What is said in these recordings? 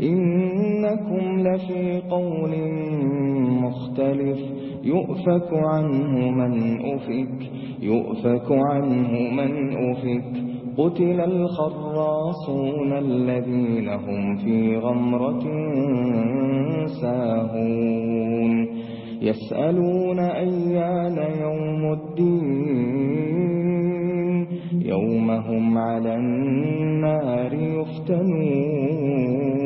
إنكم لفي قول مختلف. يؤفك عنه من أفك. يؤفك عنه من أفك. قتل الخراصون الذين هم في غمرة ساهون. يسألون أيان يوم الدين. يومهم على النار يفتنون.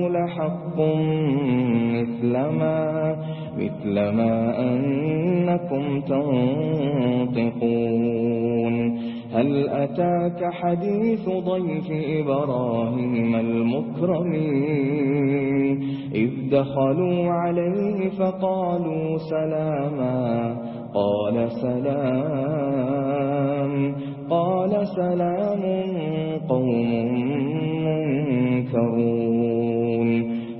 حق مثل ما مثل ما أنكم تنطقون. هل أتاك حديث ضيف إبراهيم المكرمين؟ إذ دخلوا عليه فقالوا سلاما. قال سلام قال سلام قوم منكرون.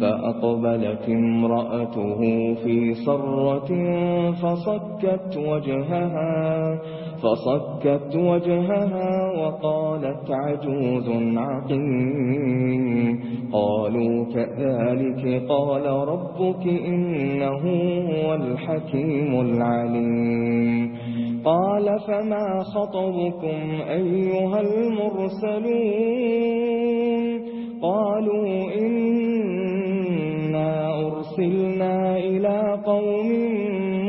فأقبلت امرأته في صرة فصكت وجهها فصكت وجهها وقالت عجوز عقيم. قالوا كذلك قال ربك إنه هو الحكيم العليم. قال فما خطبكم أيها المرسلون؟ قالوا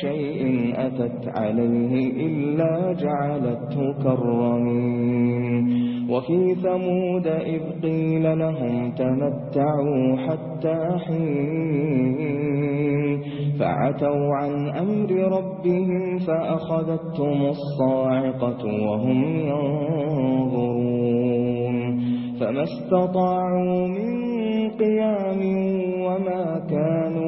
شيء أتت عليه إلا جعلته كرمين وفي ثمود إذ قيل لهم تمتعوا حتى حين. فعتوا عن أمر ربهم فأخذتهم الصاعقة وهم ينظرون. فما استطاعوا من قيام وما كانوا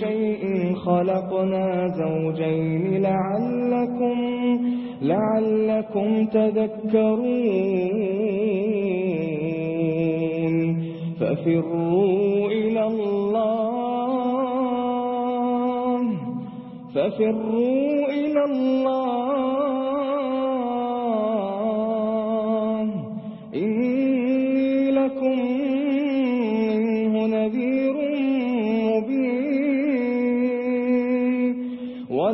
شيء خلقنا زوجين لعلكم لعلكم تذكرون ففروا إلى الله ففروا إلى الله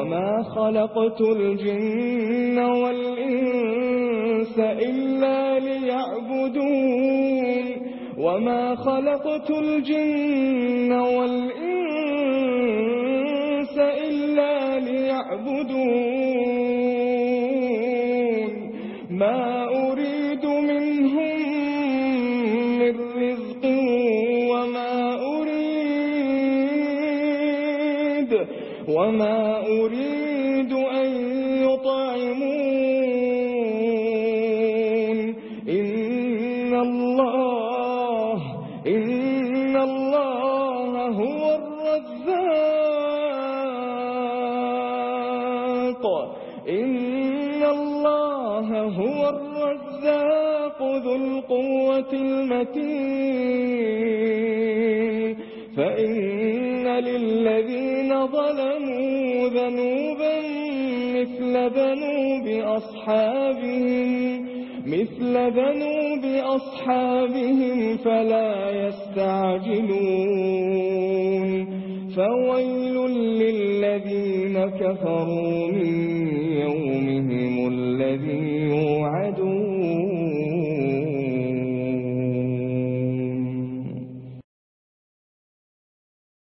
وما خلقت الجن والإنس إلا ليعبدون وما خلقت الجن والإنس إلا ليعبدون وما أريد أن يطعمون إن الله إن الله هو الرزاق. إن الله هو الرزاق ذو القوة المتين. فإن للذين ظلموا ذنوبا مثل ذنوب أصحابهم مثل ذنوب أصحابهم فلا يستعجلون فويل للذين كفروا من